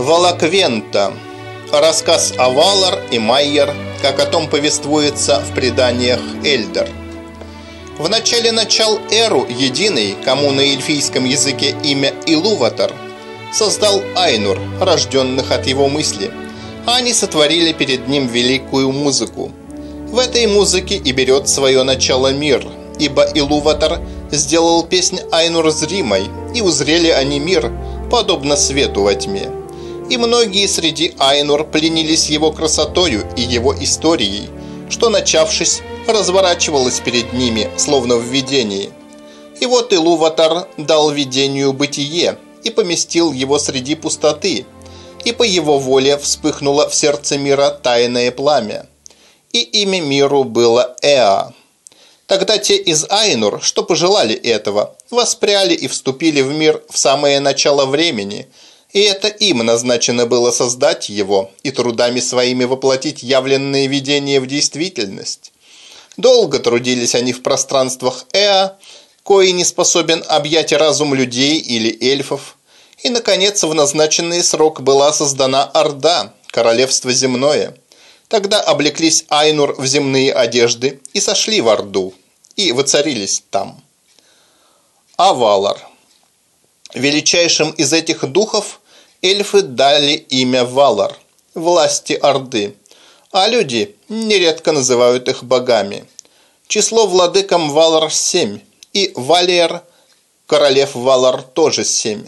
Валаквента. Рассказ о Валар и Майер, как о том повествуется в преданиях Эльдер. В начале начал Эру Единый, кому на эльфийском языке имя Илуватар, создал Айнур, рожденных от его мысли. А они сотворили перед ним великую музыку. В этой музыке и берет свое начало мир, ибо Илуватар сделал песнь Айнур зримой, и узрели они мир, подобно свету во тьме и многие среди Айнур пленились его красотою и его историей, что, начавшись, разворачивалось перед ними, словно в видении. И вот Илуватар дал видению бытие и поместил его среди пустоты, и по его воле вспыхнуло в сердце мира тайное пламя. И имя миру было Эа. Тогда те из Айнур, что пожелали этого, воспряли и вступили в мир в самое начало времени – и это им назначено было создать его и трудами своими воплотить явленные видения в действительность. Долго трудились они в пространствах Эа, кои не способен объять разум людей или эльфов. И, наконец, в назначенный срок была создана Орда, королевство земное. Тогда облеклись Айнур в земные одежды и сошли в Орду, и воцарились там. Авалар. Величайшим из этих духов эльфы дали имя Валар, власти Орды, а люди нередко называют их богами. Число владыкам Валар семь, и Валер, королев Валар, тоже семь.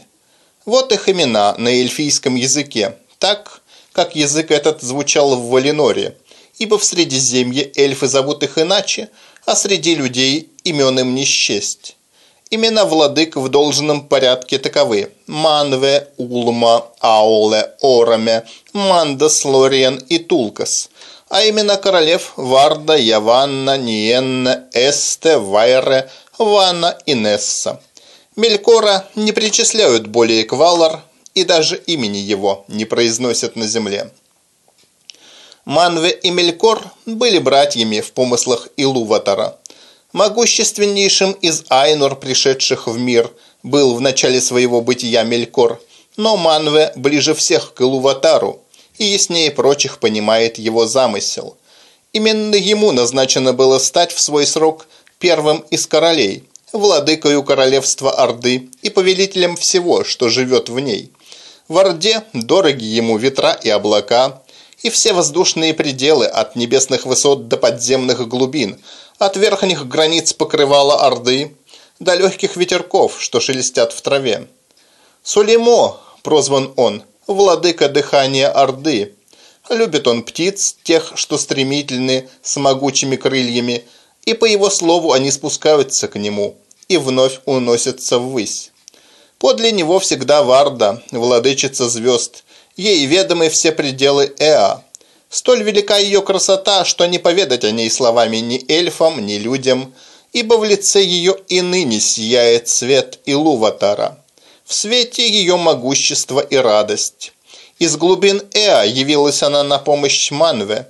Вот их имена на эльфийском языке, так, как язык этот звучал в Валиноре, ибо в Средиземье эльфы зовут их иначе, а среди людей имен им не счесть. Имена владык в должном порядке таковы. Манве, Улма, Ауле, Ораме, Мандас, Лориен и Тулкас. А имена королев Варда, Яванна, Ниенна, Эсте, Вайре, Ванна и Несса. Мелькора не причисляют более к Валар, и даже имени его не произносят на земле. Манве и Мелькор были братьями в помыслах Илуватара – Могущественнейшим из Айнур, пришедших в мир, был в начале своего бытия Мелькор, но Манве ближе всех к Илуватару и яснее прочих понимает его замысел. Именно ему назначено было стать в свой срок первым из королей, владыкою королевства Орды и повелителем всего, что живет в ней. В Орде дороги ему ветра и облака, и все воздушные пределы от небесных высот до подземных глубин – от верхних границ покрывала Орды до легких ветерков, что шелестят в траве. Сулеймо, прозван он, владыка дыхания Орды. Любит он птиц, тех, что стремительны, с могучими крыльями, и по его слову они спускаются к нему и вновь уносятся ввысь. Подле него всегда Варда, владычица звезд, ей ведомы все пределы Эа. Столь велика ее красота, что не поведать о ней словами ни эльфам, ни людям, ибо в лице ее и ныне сияет свет Илуватара. В свете ее могущество и радость. Из глубин Эа явилась она на помощь Манве,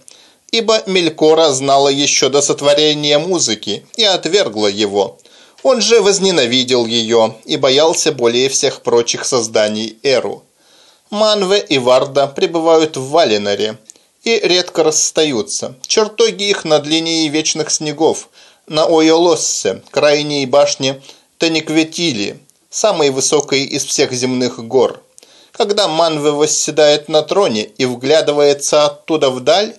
ибо Мелькора знала еще до сотворения музыки и отвергла его. Он же возненавидел ее и боялся более всех прочих созданий Эру. Манве и Варда пребывают в Валинаре, и редко расстаются. Чертоги их над линией вечных снегов, на Ойолоссе, крайней башне Таникветили, самой высокой из всех земных гор. Когда Манве восседает на троне и вглядывается оттуда вдаль,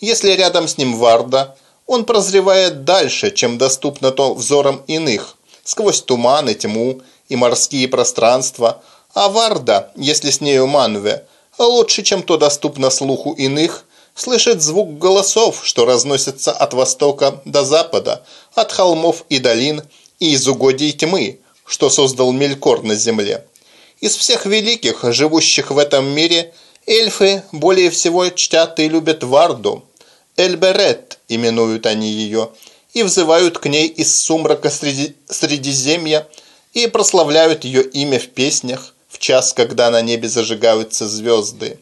если рядом с ним Варда, он прозревает дальше, чем доступно то взорам иных, сквозь туман и тьму и морские пространства, а Варда, если с нею Манве, лучше, чем то доступно слуху иных, слышит звук голосов, что разносятся от востока до запада, от холмов и долин и из угодий тьмы, что создал Мелькор на земле. Из всех великих, живущих в этом мире, эльфы более всего чтят и любят Варду. Эльберет именуют они ее, и взывают к ней из сумрака среди, Средиземья, и прославляют ее имя в песнях, в час, когда на небе зажигаются звезды.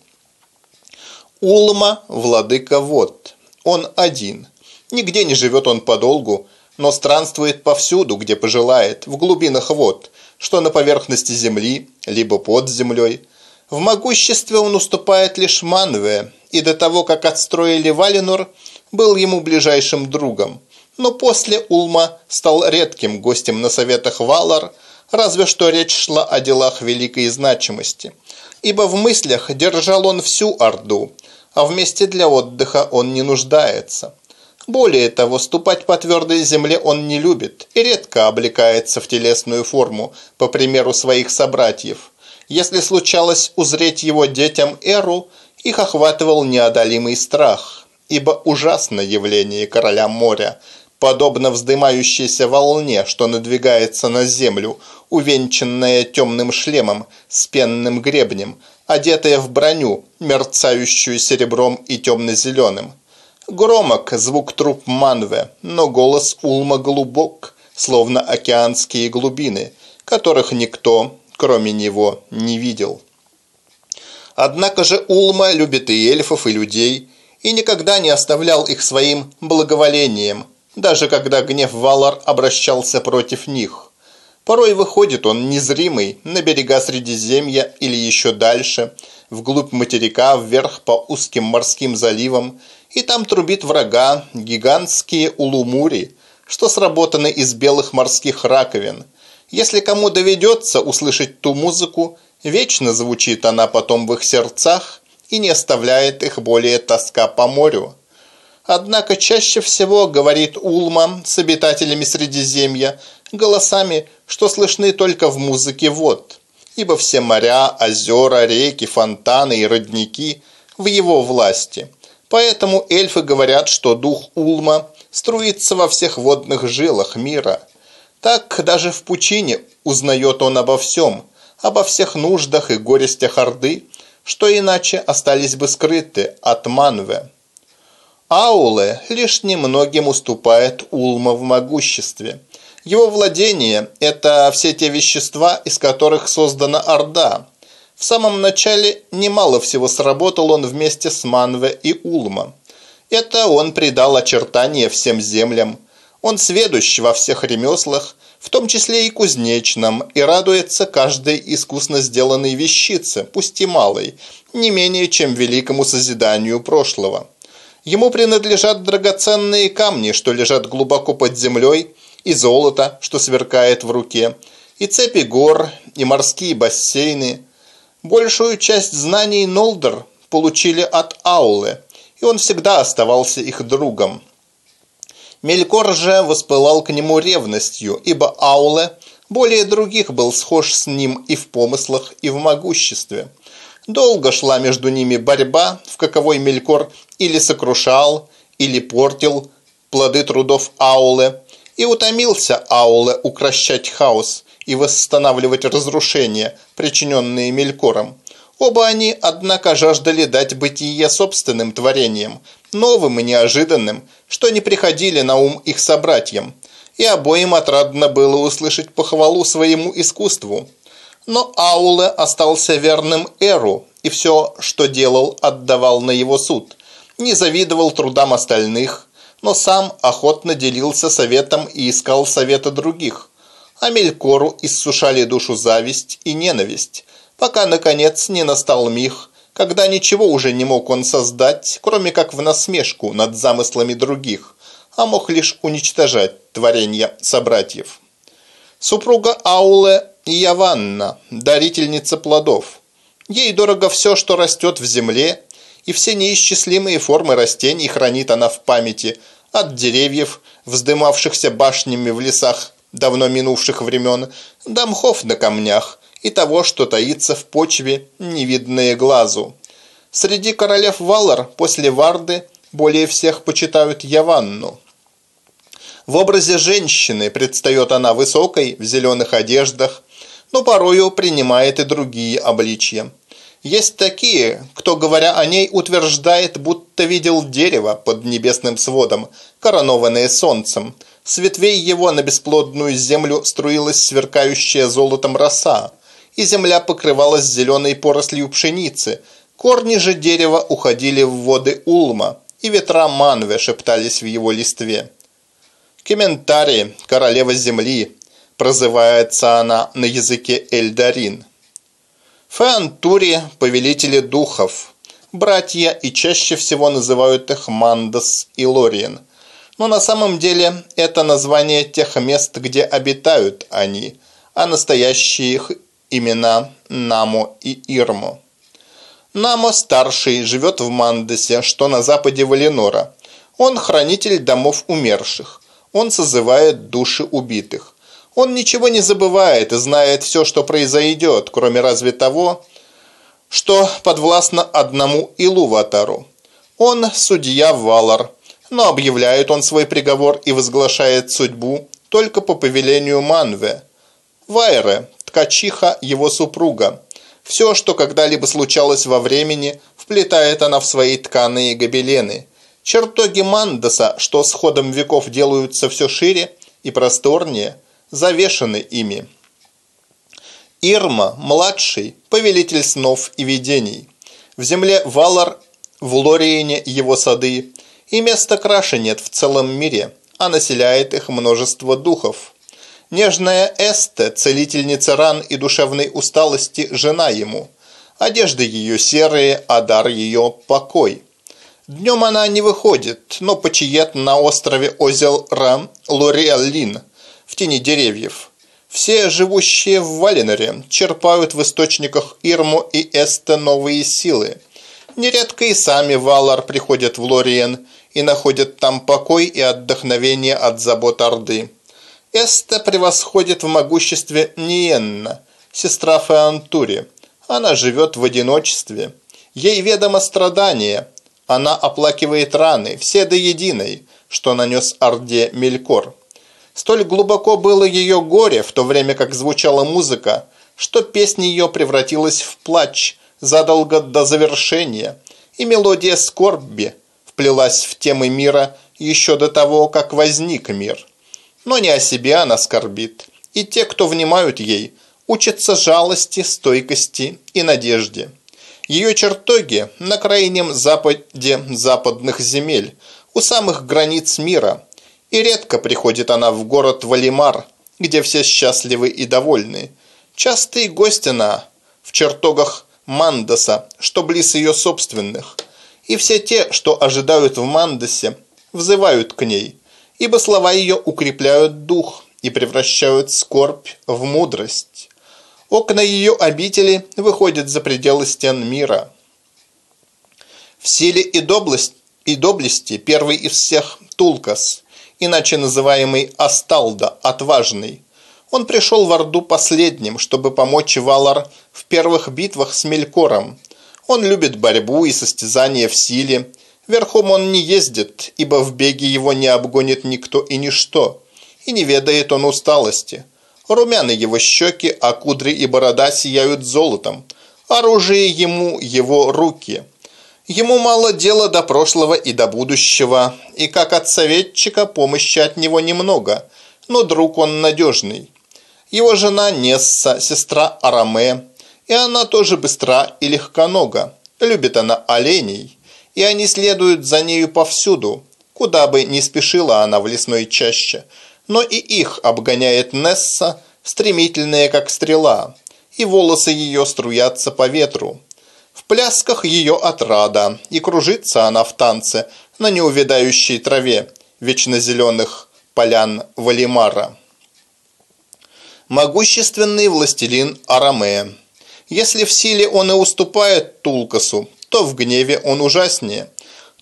Улма – владыка вод. Он один. Нигде не живет он подолгу, но странствует повсюду, где пожелает, в глубинах вод, что на поверхности земли, либо под землей. В могуществе он уступает лишь Манве, и до того, как отстроили Валинор, был ему ближайшим другом. Но после Улма стал редким гостем на советах Валар, разве что речь шла о делах великой значимости. Ибо в мыслях держал он всю Орду, а в месте для отдыха он не нуждается. Более того, ступать по твердой земле он не любит и редко облекается в телесную форму, по примеру своих собратьев. Если случалось узреть его детям Эру, их охватывал неодолимый страх, ибо ужасное явление короля моря, подобно вздымающейся волне, что надвигается на землю, увенчанная темным шлемом с пенным гребнем, одетая в броню, мерцающую серебром и темно-зеленым. Громок звук труп Манве, но голос Улма глубок, словно океанские глубины, которых никто, кроме него, не видел. Однако же Улма любит и эльфов, и людей, и никогда не оставлял их своим благоволением, даже когда гнев Валар обращался против них. Порой выходит он незримый на берега Средиземья или еще дальше, вглубь материка, вверх по узким морским заливам, и там трубит врага гигантские улумури, что сработаны из белых морских раковин. Если кому доведется услышать ту музыку, вечно звучит она потом в их сердцах и не оставляет их более тоска по морю. Однако чаще всего говорит Улма с обитателями Средиземья голосами, что слышны только в музыке вод, ибо все моря, озера, реки, фонтаны и родники в его власти – Поэтому эльфы говорят, что дух Улма струится во всех водных жилах мира. Так даже в пучине узнает он обо всем, обо всех нуждах и горестях Орды, что иначе остались бы скрыты от Манве. Ауле лишь немногим уступает Улма в могуществе. Его владение – это все те вещества, из которых создана Орда – в самом начале немало всего сработал он вместе с Манве и Улма. Это он придал очертания всем землям. Он сведущ во всех ремеслах, в том числе и кузнечном, и радуется каждой искусно сделанной вещице, пусть и малой, не менее чем великому созиданию прошлого. Ему принадлежат драгоценные камни, что лежат глубоко под землей, и золото, что сверкает в руке, и цепи гор, и морские бассейны – Большую часть знаний Нолдер получили от Аулы, и он всегда оставался их другом. Мелькор же воспылал к нему ревностью, ибо Ауле более других был схож с ним и в помыслах, и в могуществе. Долго шла между ними борьба, в каковой Мелькор или сокрушал, или портил плоды трудов Ауле, и утомился Ауле укращать хаос, и восстанавливать разрушения, причиненные Мелькором. Оба они, однако, жаждали дать бытие собственным творениям, новым и неожиданным, что не приходили на ум их собратьям, и обоим отрадно было услышать похвалу своему искусству. Но Ауле остался верным Эру, и все, что делал, отдавал на его суд. Не завидовал трудам остальных, но сам охотно делился советом и искал совета других а Мелькору иссушали душу зависть и ненависть, пока, наконец, не настал миг, когда ничего уже не мог он создать, кроме как в насмешку над замыслами других, а мог лишь уничтожать творения собратьев. Супруга Ауле Яванна, дарительница плодов. Ей дорого все, что растет в земле, и все неисчислимые формы растений хранит она в памяти, от деревьев, вздымавшихся башнями в лесах давно минувших времен, до мхов на камнях и того, что таится в почве, невидное глазу. Среди королев Валар после Варды более всех почитают Яванну. В образе женщины предстает она высокой, в зеленых одеждах, но порою принимает и другие обличья. Есть такие, кто, говоря о ней, утверждает, будто видел дерево под небесным сводом, коронованное солнцем – с ветвей его на бесплодную землю струилась сверкающая золотом роса, и земля покрывалась зеленой порослью пшеницы. Корни же дерева уходили в воды Улма, и ветра Манве шептались в его листве. Комментарий «Королева земли» прозывается она на языке Эльдарин. Феантури – повелители духов, братья и чаще всего называют их Мандас и Лориен. Но на самом деле это название тех мест, где обитают они, а настоящие их имена Намо и Ирмо. Намо старший живет в Мандесе, что на западе Валенора. Он хранитель домов умерших. Он созывает души убитых. Он ничего не забывает и знает все, что произойдет, кроме разве того, что подвластно одному Илуватару. Он судья Валар, но объявляет он свой приговор и возглашает судьбу только по повелению Манве. Вайре, ткачиха его супруга. Все, что когда-либо случалось во времени, вплетает она в свои тканые гобелены. Чертоги Мандаса, что с ходом веков делаются все шире и просторнее, завешаны ими. Ирма, младший, повелитель снов и видений. В земле Валар, в Лориене его сады, и места краше нет в целом мире, а населяет их множество духов. Нежная Эсте, целительница ран и душевной усталости, жена ему. Одежды ее серые, а дар ее – покой. Днем она не выходит, но почиет на острове Озел-Рам Лориаллин в тени деревьев. Все живущие в Валеноре черпают в источниках Ирму и Эсте новые силы. Нередко и сами Валар приходят в Лориен и находят там покой и отдохновение от забот Орды. Эста превосходит в могуществе Ниенна, сестра Феантури. Она живет в одиночестве. Ей ведомо страдание. Она оплакивает раны, все до единой, что нанес Орде Мелькор. Столь глубоко было ее горе, в то время как звучала музыка, что песня ее превратилась в плач задолго до завершения, и мелодия скорби вплелась в темы мира еще до того, как возник мир но не о себе она скорбит. И те, кто внимают ей, учатся жалости, стойкости и надежде. Ее чертоги на крайнем западе западных земель, у самых границ мира. И редко приходит она в город Валимар, где все счастливы и довольны. Частый гость она в чертогах Мандаса, что близ ее собственных. И все те, что ожидают в Мандасе, взывают к ней – ибо слова ее укрепляют дух и превращают скорбь в мудрость. Окна ее обители выходят за пределы стен мира. В силе и, доблесть, и доблести первый из всех Тулкас, иначе называемый Асталда, отважный. Он пришел в Орду последним, чтобы помочь Валар в первых битвах с Мелькором. Он любит борьбу и состязание в силе, Верхом он не ездит, ибо в беге его не обгонит никто и ничто, и не ведает он усталости. Румяны его щеки, а кудри и борода сияют золотом. Оружие ему его руки. Ему мало дела до прошлого и до будущего, и как от советчика помощи от него немного, но друг он надежный. Его жена Несса, сестра Араме, и она тоже быстра и легконога. Любит она оленей и они следуют за нею повсюду, куда бы ни спешила она в лесной чаще. Но и их обгоняет Несса, стремительная как стрела, и волосы ее струятся по ветру. Плясках ее отрада, и кружится она в танце на неувядающей траве вечно зеленых полян Валимара. Могущественный властелин Арамея. Если в силе он и уступает Тулкасу, то в гневе он ужаснее.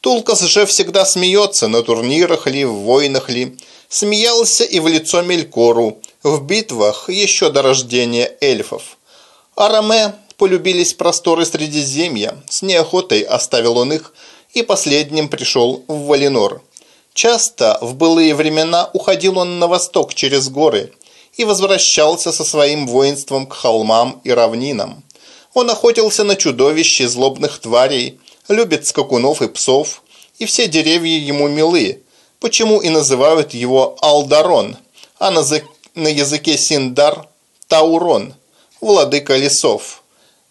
Тулкас же всегда смеется, на турнирах ли, в войнах ли. Смеялся и в лицо Мелькору, в битвах еще до рождения эльфов. Араме полюбились просторы Средиземья, с неохотой оставил он их и последним пришел в Валинор. Часто в былые времена уходил он на восток через горы и возвращался со своим воинством к холмам и равнинам. Он охотился на чудовищ и злобных тварей, любит скакунов и псов, и все деревья ему милы, почему и называют его Алдарон, а на, языке Синдар – Таурон, владыка лесов.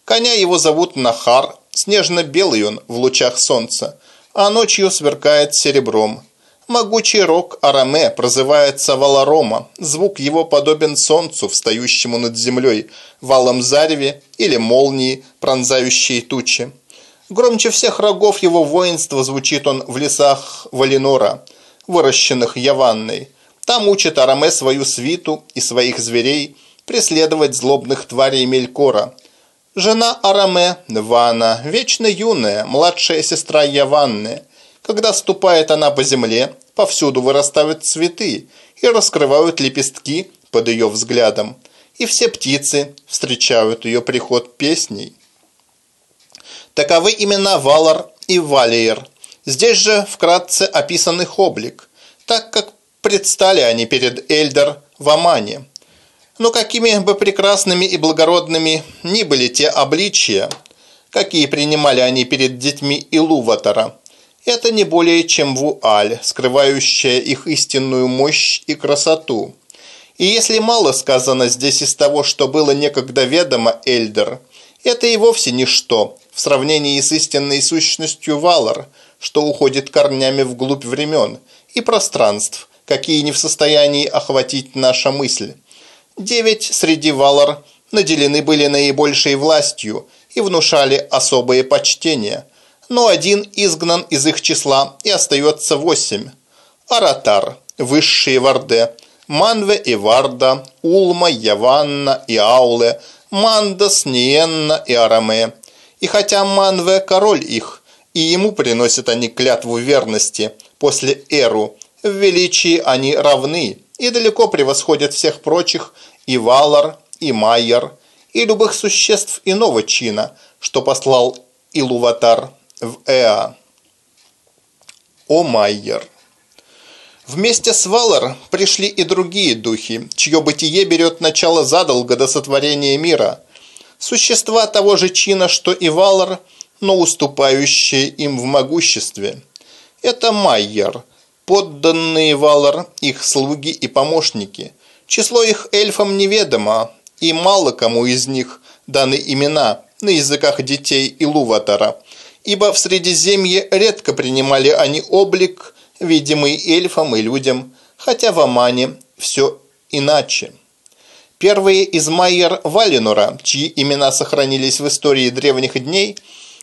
Коня его зовут Нахар, снежно-белый он в лучах солнца, а ночью сверкает серебром. Могучий рок Араме прозывается Валарома. Звук его подобен солнцу, встающему над землей, валом зареве или молнии, пронзающей тучи. Громче всех рогов его воинства звучит он в лесах Валинора, выращенных Яванной. Там учит Араме свою свиту и своих зверей преследовать злобных тварей Мелькора. Жена Араме, Вана, вечно юная, младшая сестра Яванны – когда ступает она по земле, повсюду вырастают цветы и раскрывают лепестки под ее взглядом, и все птицы встречают ее приход песней. Таковы имена Валар и Валиер. Здесь же вкратце описан их облик, так как предстали они перед Эльдер в Амане. Но какими бы прекрасными и благородными ни были те обличия, какие принимали они перед детьми Илуватора, это не более чем вуаль, скрывающая их истинную мощь и красоту. И если мало сказано здесь из того, что было некогда ведомо Эльдер, это и вовсе ничто в сравнении с истинной сущностью Валар, что уходит корнями вглубь времен и пространств, какие не в состоянии охватить наша мысль. Девять среди Валар наделены были наибольшей властью и внушали особое почтение – но один изгнан из их числа и остается восемь. Аратар, высшие Варде, Манве и Варда, Улма, Яванна и Ауле, Мандас, Ниенна и Араме. И хотя Манве король их, и ему приносят они клятву верности после Эру, в величии они равны и далеко превосходят всех прочих и Валар, и Майер, и любых существ иного чина, что послал Илуватар в Эа. О Майер. Вместе с Валар пришли и другие духи, чье бытие берет начало задолго до сотворения мира. Существа того же чина, что и Валар, но уступающие им в могуществе. Это Майер, подданные Валар, их слуги и помощники. Число их эльфам неведомо, и мало кому из них даны имена на языках детей Илуватара – ибо в Средиземье редко принимали они облик, видимый эльфам и людям, хотя в Амане все иначе. Первые из Майер Валинора, чьи имена сохранились в истории древних дней,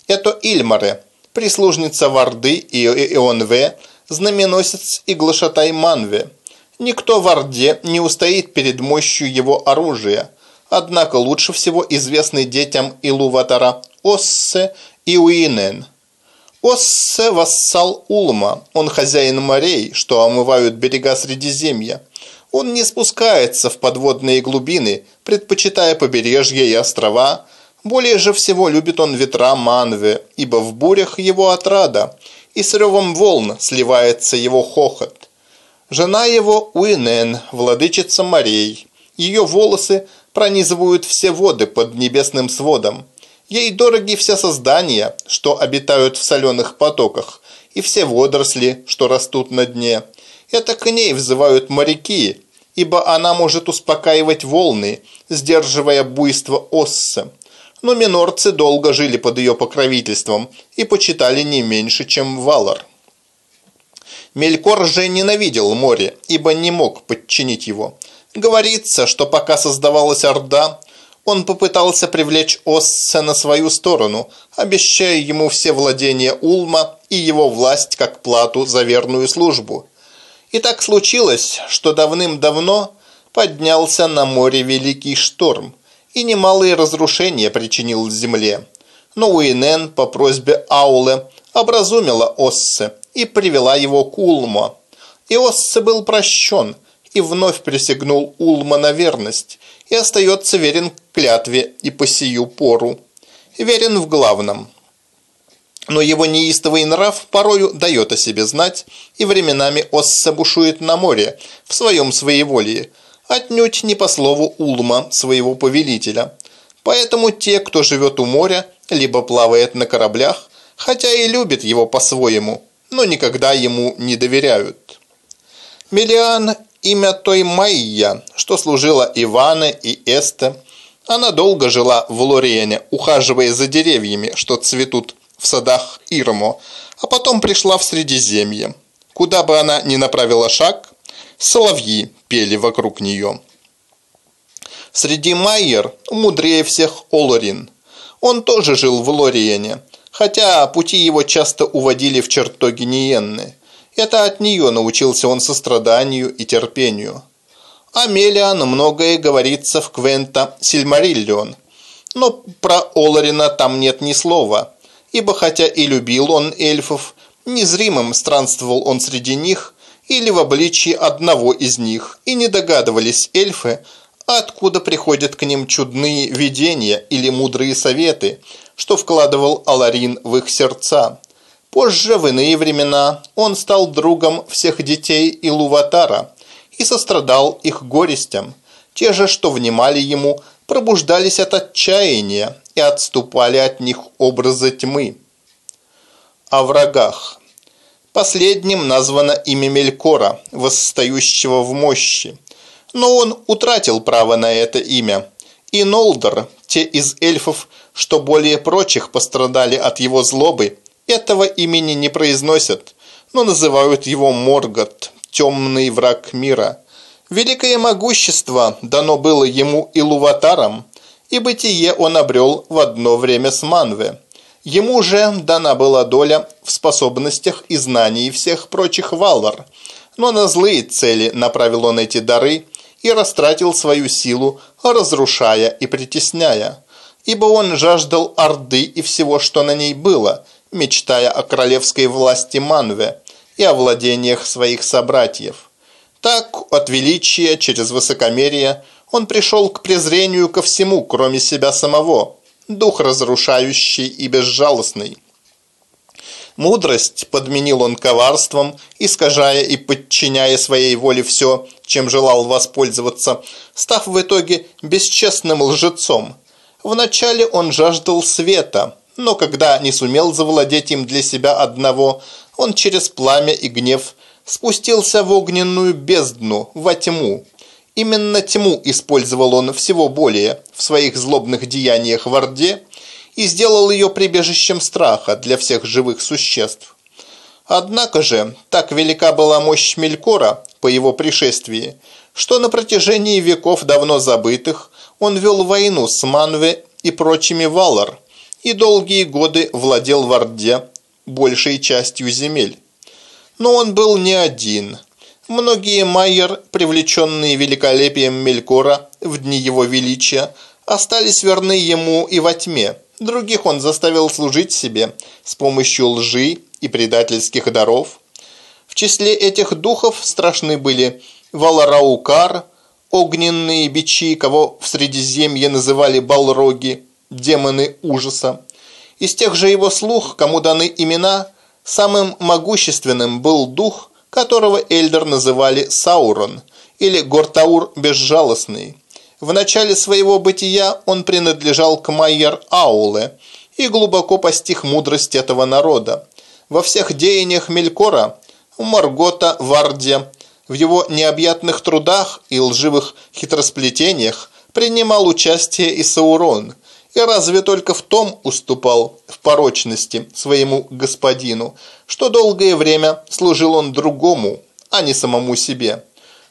это Ильмаре, прислужница Варды и Ионве, знаменосец и глашатай Манве. Никто в Орде не устоит перед мощью его оружия, однако лучше всего известный детям Илуватара Оссе и Уинен. Оссе – вассал Улма, он хозяин морей, что омывают берега Средиземья. Он не спускается в подводные глубины, предпочитая побережья и острова. Более же всего любит он ветра Манве, ибо в бурях его отрада, и с ревом волн сливается его хохот. Жена его Уинен, владычица морей. Ее волосы пронизывают все воды под небесным сводом. Ей дороги все создания, что обитают в соленых потоках, и все водоросли, что растут на дне. Это к ней взывают моряки, ибо она может успокаивать волны, сдерживая буйство Осса. Но минорцы долго жили под ее покровительством и почитали не меньше, чем Валар. Мелькор же ненавидел море, ибо не мог подчинить его. Говорится, что пока создавалась Орда, он попытался привлечь Оссе на свою сторону, обещая ему все владения Улма и его власть как плату за верную службу. И так случилось, что давным-давно поднялся на море великий шторм и немалые разрушения причинил земле. Но Уинен по просьбе Ауле образумила Оссе и привела его к Улму. И Оссе был прощен и вновь присягнул Улма на верность – и остается верен клятве и по сию пору. Верен в главном. Но его неистовый нрав порою дает о себе знать, и временами Осса бушует на море в своем своеволии, отнюдь не по слову Улма, своего повелителя. Поэтому те, кто живет у моря, либо плавает на кораблях, хотя и любят его по-своему, но никогда ему не доверяют. Миллиан имя той Майя, что служила Иване и Эсте. Она долго жила в Лориене, ухаживая за деревьями, что цветут в садах Ирмо, а потом пришла в Средиземье. Куда бы она ни направила шаг, соловьи пели вокруг нее. Среди Майер мудрее всех Олорин. Он тоже жил в Лориене, хотя пути его часто уводили в чертоги Ниенны. Это от нее научился он состраданию и терпению. О Мелиан многое говорится в Квента Сильмариллион, но про Оларина там нет ни слова, ибо хотя и любил он эльфов, незримым странствовал он среди них или в обличии одного из них, и не догадывались эльфы, откуда приходят к ним чудные видения или мудрые советы, что вкладывал Аларин в их сердца. Позже, в иные времена, он стал другом всех детей Илуватара и сострадал их горестям. Те же, что внимали ему, пробуждались от отчаяния и отступали от них образы тьмы. О врагах. Последним названо имя Мелькора, восстающего в мощи. Но он утратил право на это имя. И Нолдор, те из эльфов, что более прочих пострадали от его злобы, этого имени не произносят, но называют его Моргот, темный враг мира. Великое могущество дано было ему и Луватаром, и бытие он обрел в одно время с Манве. Ему же дана была доля в способностях и знании всех прочих валвар, но на злые цели направил он эти дары и растратил свою силу, разрушая и притесняя. Ибо он жаждал Орды и всего, что на ней было – мечтая о королевской власти Манве и о владениях своих собратьев. Так, от величия через высокомерие, он пришел к презрению ко всему, кроме себя самого, дух разрушающий и безжалостный. Мудрость подменил он коварством, искажая и подчиняя своей воле все, чем желал воспользоваться, став в итоге бесчестным лжецом. Вначале он жаждал света – но когда не сумел завладеть им для себя одного, он через пламя и гнев спустился в огненную бездну, во тьму. Именно тьму использовал он всего более в своих злобных деяниях в Орде и сделал ее прибежищем страха для всех живых существ. Однако же, так велика была мощь Мелькора по его пришествии, что на протяжении веков давно забытых он вел войну с Манве и прочими Валар – и долгие годы владел в Орде большей частью земель. Но он был не один. Многие майер, привлеченные великолепием Мелькора в дни его величия, остались верны ему и во тьме. Других он заставил служить себе с помощью лжи и предательских даров. В числе этих духов страшны были Валараукар, огненные бичи, кого в Средиземье называли Балроги, демоны ужаса. Из тех же его слух, кому даны имена, самым могущественным был дух, которого Эльдер называли Саурон или Гортаур Безжалостный. В начале своего бытия он принадлежал к Майер Ауле и глубоко постиг мудрость этого народа. Во всех деяниях Мелькора, Маргота, Варде, в его необъятных трудах и лживых хитросплетениях принимал участие и Саурон – и разве только в том уступал в порочности своему господину, что долгое время служил он другому, а не самому себе.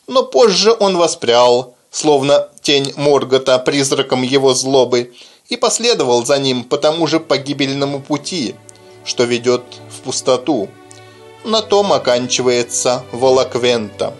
Но позже он воспрял, словно тень Моргота призраком его злобы, и последовал за ним по тому же погибельному пути, что ведет в пустоту. На том оканчивается Волоквента.